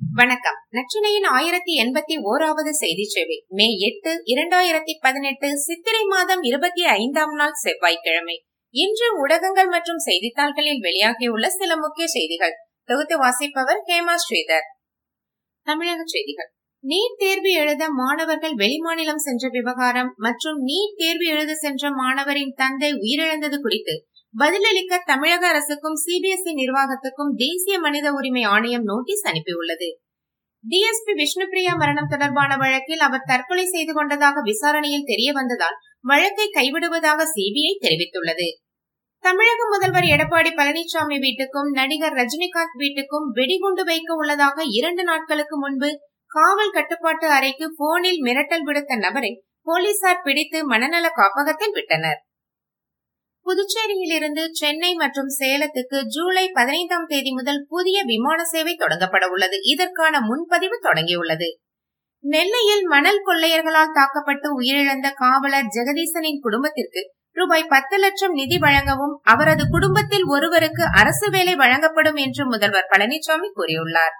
வணக்கம். நச்சினையின் ஆயிரத்தி எண்பத்தி ஓராவது செய்தி சேவை. மே எட்டு இரண்டாயிரத்தி பதினெட்டு சித்திரை மாதம் இருபத்தி ஐந்தாம் நாள் செவ்வாய்க்கிழமை. இன்று ஊடகங்கள் மற்றும் செய்தித்தாள்களில் வெளியாகியுள்ள சில முக்கிய செய்திகள். தொகுத்து வாசிப்பவர் ஹேமா ஸ்ரீதர். தமிழக செய்திகள். நீட் தேர்வு எழுத மாணவர்கள் வெளிமாநிலம் சென்ற விவகாரம் மற்றும் நீட் தேர்வு எழுத சென்ற மாணவரின் தந்தை உயிரிழந்தது குறித்து பதிலளிக்க தமிழக அரசுக்கும் சிபிஎஸ்இ நிர்வாகத்துக்கும் தேசிய மனித உரிமை ஆணையம் நோட்டீஸ் அனுப்பியுள்ளது. டிஎஸ்பி விஷ்ணுபிரியா மரணம் தொடர்பான வழக்கில் அவர் தற்கொலை செய்து கொண்டதாக விசாரணையில் தெரிய வந்ததால் வழக்கை கைவிடுவதாக சிபிஐ தெரிவித்துள்ளது. தமிழக முதல்வர் எடப்பாடி பழனிசாமி வீட்டுக்கும் நடிகர் ரஜினிகாந்த் வீட்டுக்கும் வெடிகுண்டு வைக்க உள்ளதாக இரண்டு நாட்களுக்கு முன்பு காவல் கட்டுப்பாட்டு அறைக்கு போனில் மிரட்டல் விடுத்த நபரை போலீசார் பிடித்து மனநல காப்பகத்தில் விட்டனர். புதுச்சேரியிலிருந்து சென்னை மற்றும் சேலத்துக்கு ஜூலை பதினைந்தாம் தேதி முதல் புதிய விமான சேவை தொடங்கப்பட உள்ளது. இதற்கான முன்பதிவு தொடங்கியுள்ளது. நெல்லையில் மணல் கொள்ளையர்களால் தாக்கப்பட்டு உயிரிழந்த காவலர் ஜெகதீசனின் குடும்பத்திற்கு ரூபாய் பத்து லட்சம் நிதி வழங்கவும் அவரது குடும்பத்தில் ஒருவருக்கு அரசு வேலை வழங்கப்படும் என்று முதல்வர் பழனிசாமி கூறியுள்ளார்.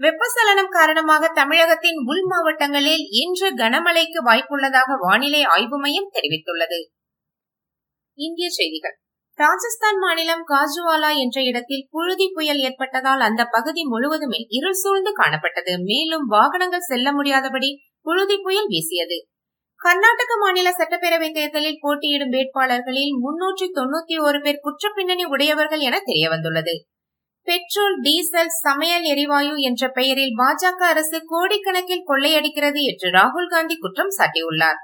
வெப்பசலனம் காரணமாக தமிழகத்தின் உள் மாவட்டங்களில் இன்று கனமழைக்கு வாய்ப்புள்ளதாக வானிலை ஆய்வு மையம் தெரிவித்துள்ளது. இந்திய செய்திகள். ராஜஸ்தான் மாநிலம் காஜுவாலா என்ற இடத்தில் புழுதி புயல் ஏற்பட்டதால் அந்த பகுதி முழுவதுமே இருள் சூழ்ந்து காணப்பட்டது. மேலும் வாகனங்கள் செல்ல முடியாதபடி புழுதி புயல் வீசியது. கர்நாடக மாநில சட்டப்பேரவை தேர்தலில் போட்டியிடும் வேட்பாளர்களில் முன்னூற்றி தொண்ணூத்தி ஒரு பேர் குற்றப்பின்னணி உடையவர்கள் என தெரியவந்துள்ளது. பெட்ரோல் டீசல் சமையல் எரிவாயு என்ற பெயரில் பாஜக அரசு கோடிக்கணக்கில் கொள்ளையடிக்கிறது என்று ராகுல் காந்தி குற்றம் சாட்டியுள்ளார்.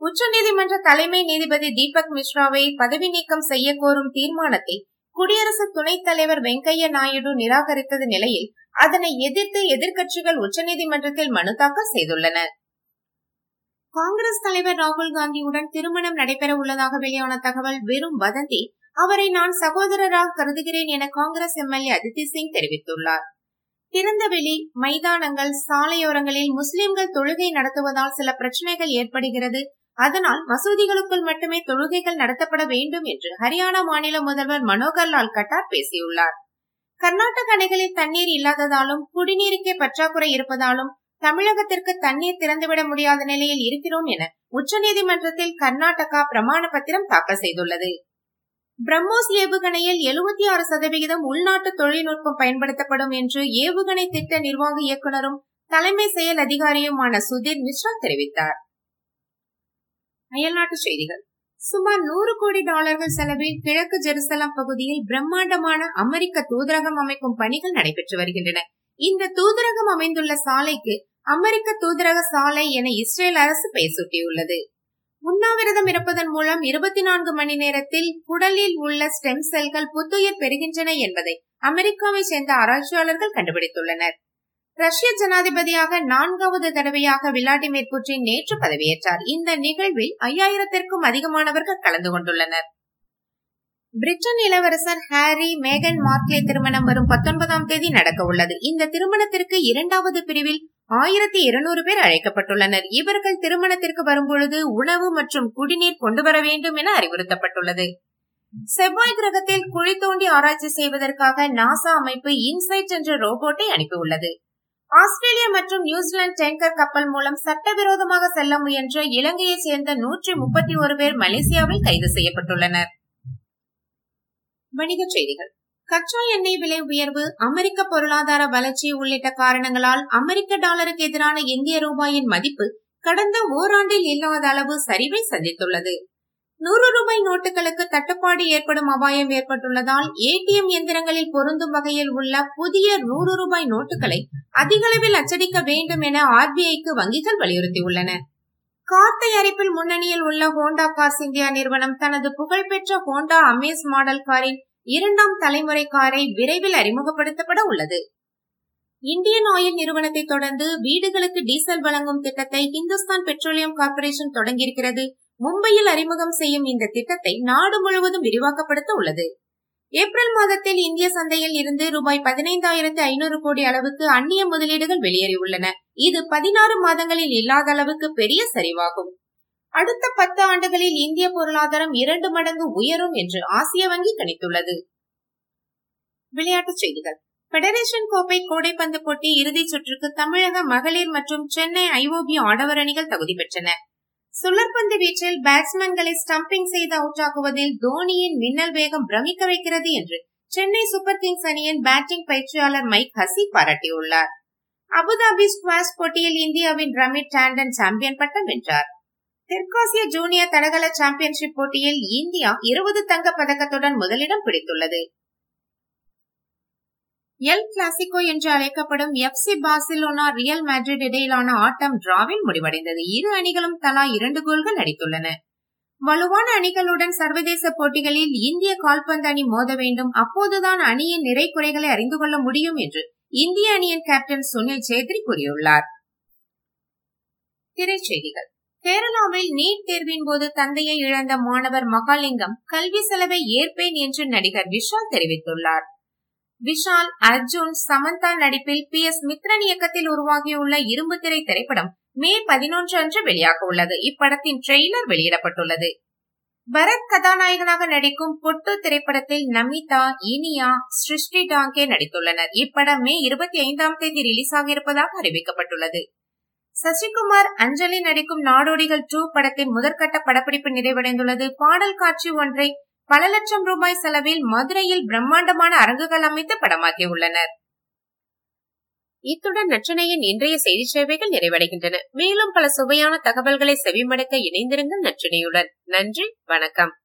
உச்சநீதிமன்ற தலைமை நீதிபதி தீபக் மிஸ்ராவை பதவி நீக்கம் செய்ய கோரும் தீர்மானத்தை குடியரசு துணைத் தலைவர் வெங்கையா நாயுடு நிராகரித்தது நிலையில் அதனை எதிர்த்து எதிர்க்கட்சிகள் உச்சநீதிமன்றத்தில் மனு தாக்கல் செய்துள்ளன காங்கிரஸ் தலைவர் ராகுல் காந்தியுடன் திருமணம் நடைபெற உள்ளதாக வெளியான தகவல் வெறும் வதந்தி. அவரை நான் சகோதரராக கருதுகிறேன் என காங்கிரஸ் எம்எல்ஏ அதித்தி சிங் தெரிவித்துள்ளார். திறந்தவெளி மைதானங்கள் சாலையோரங்களில் முஸ்லிம்கள் தொழுகை நடத்துவதால் சில பிரச்சனைகள் ஏற்படுகிறது. அதனால் மசூதிகளுக்குள் மட்டுமே தொழுகைகள் நடத்தப்பட வேண்டும் என்று ஹரியானா மாநில முதல்வர் மனோகர் லால் கட்டார் பேசியுள்ளார். கர்நாடக அணைகளில் தண்ணீர் இல்லாததாலும் குடிநீருக்கே பற்றாக்குறை இருப்பதாலும் தமிழகத்திற்கு தண்ணீர் திறந்துவிட முடியாத நிலையில் இருக்கிறோம் என உச்சநீதிமன்றத்தில் கர்நாடகா பிரமாண பத்திரம் தாக்கல் செய்துள்ளது. பிரம்மோஸ் ஏவுகணையில் எழுபத்தி ஆறு சதவிகிதம் உள்நாட்டு தொழில்நுட்பம் பயன்படுத்தப்படும் என்று ஏவுகணை திட்ட நிர்வாக இயக்குநரும் தலைமை செயல் அதிகாரியுமான சுதீர் மிஸ்ரா தெரிவித்தார். அயல்நாட்டு செய்திகள். சுமார் நூறு கோடி டாலர்கள் செலவில் கிழக்கு ஜெருசலம் பகுதியில் பிரம்மாண்டமான அமெரிக்க தூதரகம் அமைக்கும் பணிகள் நடைபெற்று வருகின்றன. இந்த தூதரகம் அமைந்துள்ள சாலைக்கு அமெரிக்க தூதரக சாலை என இஸ்ரேல் அரசு பெயர் சூட்டியுள்ளது. உண்ணாவிரதம் இருப்பதன் மூலம் இருபத்தி நான்கு மணி நேரத்தில் குடலில் உள்ள ஸ்டெம் செல்கள் புத்துயிர் பெறுகின்றன என்பதை அமெரிக்காவை சேர்ந்த ஆராய்ச்சியாளர்கள் கண்டுபிடித்துள்ளனர். ரஷ்ய ஜனாதிபதியாக நான்காவது தடவையாக விளாடிமிர் புட்டின் நேற்று பதவியேற்றார். இந்த நிகழ்வில் ஐயாயிரத்திற்கும் அதிகமானவர்கள் கலந்து கொண்டுள்ளனர். பிரிட்டன் இளவரசர் ஹாரி மேகன் மார்க்லே திருமணம் வரும் பத்தொன்பதாம் தேதி நடக்க உள்ளது. இந்த திருமணத்திற்கு இரண்டாவது பிரிவில் ஆயிரத்தி இருநூறு பேர் அழைக்கப்பட்டுள்ளனர். இவர்கள் திருமணத்திற்கு வரும்பொழுது உணவு மற்றும் குடிநீர் கொண்டு வர வேண்டும் என அறிவுறுத்தப்பட்டுள்ளது. செவ்வாய் கிரகத்தில் குழி தோண்டி ஆராய்ச்சி செய்வதற்காக நாசா அமைப்பு இன்சைட் என்ற ரோபோட்டை அனுப்பியுள்ளது. ஆஸ்திரேலியா மற்றும் நியூசிலாந்து டேங்கர் கப்பல் மூலம் சட்டவிரோதமாக செல்ல முயன்ற இலங்கையைச் சேர்ந்த நூற்றி முப்பத்தி ஒரு பேர் மலேசியாவில் கைது செய்யப்பட்டுள்ளனர். வணிகச் செய்திகள். கச்சா எண்ணெய் விலை உயர்வு அமெரிக்க பொருளாதார வளர்ச்சி உள்ளிட்ட காரணங்களால் அமெரிக்க டாலருக்கு எதிரான இந்திய ரூபாயின் மதிப்பு கடந்த ஓராண்டில் இல்லாத அளவு சரிவை சந்தித்துள்ளது. நூறு ரூபாய் நோட்டுகளுக்கு தட்டுப்பாடு ஏற்படும் அபாயம் ஏற்பட்டுள்ளதால் ஏடிஎம் எந்திரங்களில் பொருந்தும் வகையில் உள்ள புதிய நூறு ரூபாய் நோட்டுகளை அதிக அளவில் அச்சடிக்க வேண்டும் என ஆர்பிஐக்கு வங்கிகள் வலியுறுத்தியுள்ளன. கார் தயாரிப்பில் முன்னணியில் உள்ள ஹோண்டா கார்ஸ் இந்தியா நிறுவனம் தனது புகழ்பெற்ற ஹோண்டா அமேஸ் மாடல் காரின் இரண்டாம் தலைமுறை காரை விரைவில் அறிமுகப்படுத்தப்பட உள்ளது. இந்தியன் ஆயில் நிறுவனத்தை தொடர்ந்து வீடுகளுக்கு டீசல் வழங்கும் திட்டத்தை இந்துஸ்தான் பெட்ரோலியம் கார்பரேஷன் தொடங்கியிருக்கிறது. மும்பையில் அறிமுகம் செய்யும் இந்த திட்டத்தை நாடு முழுவதும் விரிவாக்கப்படுத்த உள்ளது. ஏப்ரல் மாதத்தில் இந்திய சந்தையில் இருந்து ரூபாய் பதினைந்தாயிரத்து ஐநூறு கோடி அளவுக்கு அந்நிய முதலீடுகள் வெளியேறியுள்ளன. இது பதினாறு மாதங்களில் இல்லாத அளவுக்கு பெரிய சரிவாகும். அடுத்த பத்து ஆண்டுகளில் இந்திய பொருளாதாரம் இரண்டு மடங்கு உயரும் என்று ஆசிய வங்கி கணித்துள்ளது. விளையாட்டுச் செய்திகள். பெடரேஷன் கோப்பை கோடைப்பந்து போட்டி இறுதிச் சுற்றுக்கு தமிழக மகளிர் மற்றும் சென்னை ஐஓபி ஆடவர் அணிகள் தகுதி பெற்றன. சுழற்பந்து வீச்சில் பேட்ஸ்மேன்களை ஸ்டம்பிங் செய்து அவுட் ஆக்குவதில் தோனியின் மின்னல் வேகம் பிரமிக்க வைக்கிறது என்று சென்னை சூப்பர் கிங்ஸ் அணியின் பேட்டிங் பயிற்சியாளர் மைக் ஹசி பாராட்டியுள்ளார். அபுதாபி ஸ்குவாஷ் போட்டியில் இந்தியாவின் ரமித் டாண்டன் சாம்பியன் பட்டம் வென்றார். தெற்காசிய ஜூனியர் தடகள சாம்பியன்ஷிப் போட்டியில் இந்தியா இருபது தங்க பதக்கத்துடன் முதலிடம் பிடித்துள்ளது. எல் கிளாசிகோ என்று அழைக்கப்படும் F C Barcelona Real Madrid இடையிலான ஆட்டம் டிராவில் முடிவடைந்தது. இரு அணிகளும் தலா இரண்டு கோல்கள் அடித்துள்ளன. வலுவான அணிகளுடன் சர்வதேச போட்டிகளில் இந்திய கால்பந்து அணி மோத வேண்டும். அப்போதுதான் அணியின் நிறை குறைகளை அறிந்து கொள்ள முடியும் என்று இந்திய அணியின் கேப்டன் சுனில் சேத்ரி கூறியுள்ளார். திரைச்செய்திகள். கேரளாவில் நீட் தேர்வின் போது தந்தையை இழந்த மாணவர் மகாலிங்கம் கல்வி செலவை ஏற்பேன் என்று நடிகர் விஷால் தெரிவித்துள்ளார். விஷால் அர்ஜுன் சமந்தா நடிப்பில் பி. எஸ். மித்ரன் இயக்கத்தில் உருவாகியுள்ள இரும்பு திரை திரைப்படம் மே பதினொன்று அன்று வெளியாக உள்ளது. இப்படத்தின் ட்ரெய்லர் வெளியிடப்பட்டுள்ளது. பரத் கதாநாயகனாக நடிக்கும் பொட்டு திரைப்படத்தில் நமிதா இனியா சிருஷ்டி டாங்கே நடித்துள்ளனர். இப்படம் மே இருபத்தி ஐந்தாம் தேதி ரிலீஸ் ஆகியிருப்பதாக அறிவிக்கப்பட்டுள்ளது. சசிகுமார் அஞ்சலி நடிக்கும் நாடோடிகள் டூ படத்தின் முதற்கட்ட படப்பிடிப்பு நிறைவடைந்துள்ளது. பாடல் காட்சி ஒன்றை பல லட்சம் ரூபாய் செலவில் மதுரையில் பிரம்மாண்டமான அரங்குகள் அமைத்து படமாக்கியுள்ளனர் இத்துடன் நற்றினையின் இன்றைய செய்தி சேவைகள் நிறைவடைகின்றன. மேலும் பல சுவையான தகவல்களை செவிமடுக்க இணைந்திருங்கள் நற்றினையுடன். நன்றி வணக்கம்.